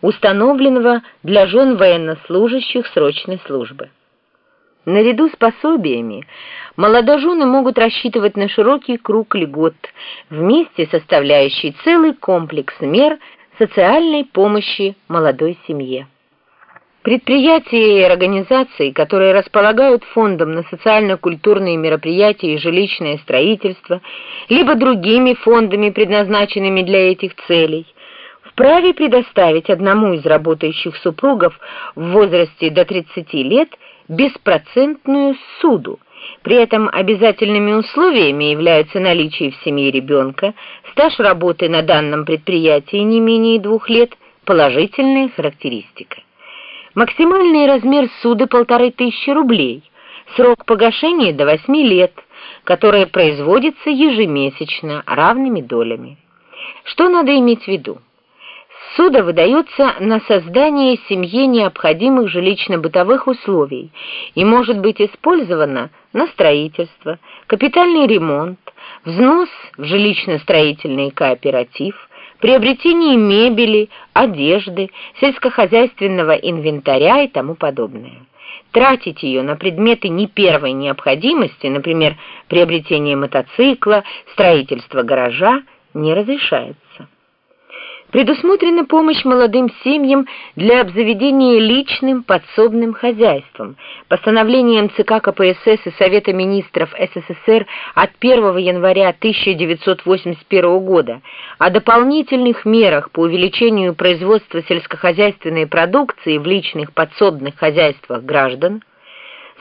установленного для жен военнослужащих срочной службы. Наряду с пособиями молодожены могут рассчитывать на широкий круг льгот, вместе составляющий целый комплекс мер социальной помощи молодой семье. Предприятия и организации, которые располагают фондом на социально-культурные мероприятия и жилищное строительство, либо другими фондами, предназначенными для этих целей, вправе предоставить одному из работающих супругов в возрасте до 30 лет беспроцентную суду. При этом обязательными условиями являются наличие в семье ребенка, стаж работы на данном предприятии не менее двух лет, положительная характеристика. Максимальный размер суды полторы тысячи рублей, срок погашения до восьми лет, которое производится ежемесячно равными долями. Что надо иметь в виду? Суда выдается на создание семье необходимых жилищно-бытовых условий и может быть использовано на строительство, капитальный ремонт, взнос в жилищно-строительный кооператив, приобретение мебели, одежды, сельскохозяйственного инвентаря и тому подобное. Тратить ее на предметы не первой необходимости, например, приобретение мотоцикла, строительство гаража, не разрешается. Предусмотрена помощь молодым семьям для обзаведения личным подсобным хозяйством. Постановлением ЦК КПСС и Совета министров СССР от 1 января 1981 года о дополнительных мерах по увеличению производства сельскохозяйственной продукции в личных подсобных хозяйствах граждан,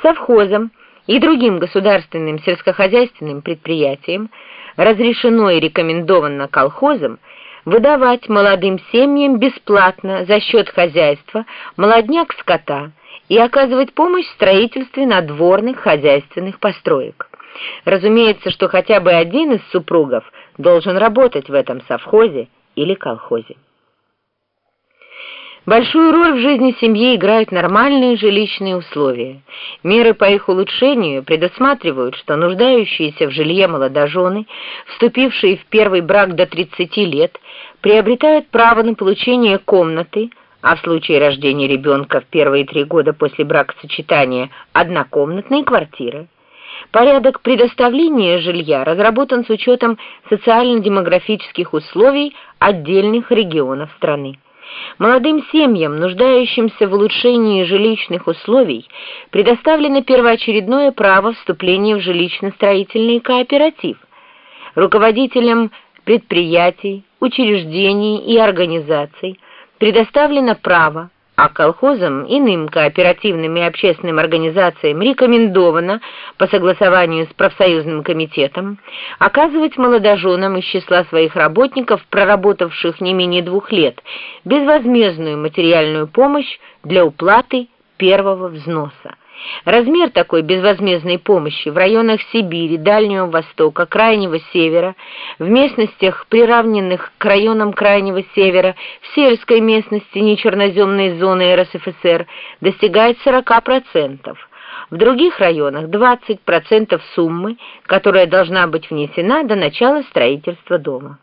совхозам и другим государственным сельскохозяйственным предприятиям разрешено и рекомендовано колхозам выдавать молодым семьям бесплатно за счет хозяйства молодняк скота и оказывать помощь в строительстве надворных хозяйственных построек. Разумеется, что хотя бы один из супругов должен работать в этом совхозе или колхозе. Большую роль в жизни семьи играют нормальные жилищные условия. Меры по их улучшению предусматривают, что нуждающиеся в жилье молодожены, вступившие в первый брак до 30 лет, приобретают право на получение комнаты, а в случае рождения ребенка в первые три года после бракосочетания однокомнатной квартиры. Порядок предоставления жилья разработан с учетом социально-демографических условий отдельных регионов страны. Молодым семьям, нуждающимся в улучшении жилищных условий, предоставлено первоочередное право вступления в жилищно-строительный кооператив. Руководителям предприятий, учреждений и организаций предоставлено право а колхозам, иным кооперативным и общественным организациям рекомендовано по согласованию с профсоюзным комитетом оказывать молодоженам из числа своих работников, проработавших не менее двух лет, безвозмездную материальную помощь для уплаты первого взноса. Размер такой безвозмездной помощи в районах Сибири, Дальнего Востока, Крайнего Севера, в местностях, приравненных к районам Крайнего Севера, в сельской местности нечерноземной зоны РСФСР, достигает 40%. В других районах 20% суммы, которая должна быть внесена до начала строительства дома.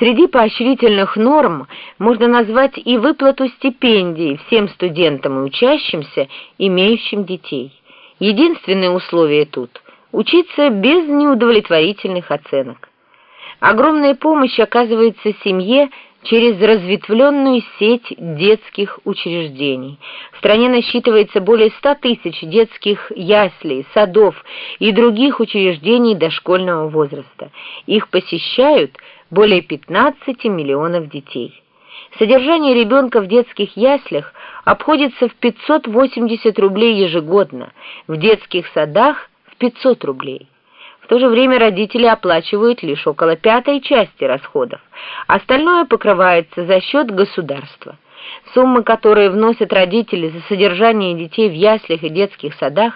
Среди поощрительных норм можно назвать и выплату стипендий всем студентам и учащимся, имеющим детей. Единственное условие тут – учиться без неудовлетворительных оценок. Огромная помощь оказывается семье через разветвленную сеть детских учреждений. В стране насчитывается более 100 тысяч детских яслей, садов и других учреждений дошкольного возраста. Их посещают – более 15 миллионов детей. Содержание ребенка в детских яслях обходится в 580 рублей ежегодно, в детских садах в 500 рублей. В то же время родители оплачивают лишь около пятой части расходов, остальное покрывается за счет государства. Сумма, которые вносят родители за содержание детей в яслях и детских садах,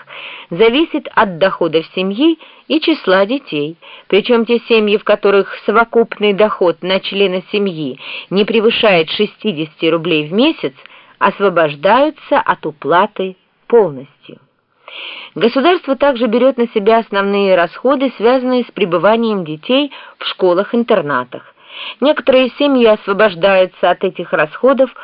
зависит от доходов семьи и числа детей. Причем те семьи, в которых совокупный доход на члена семьи не превышает 60 рублей в месяц, освобождаются от уплаты полностью. Государство также берет на себя основные расходы, связанные с пребыванием детей в школах-интернатах. Некоторые семьи освобождаются от этих расходов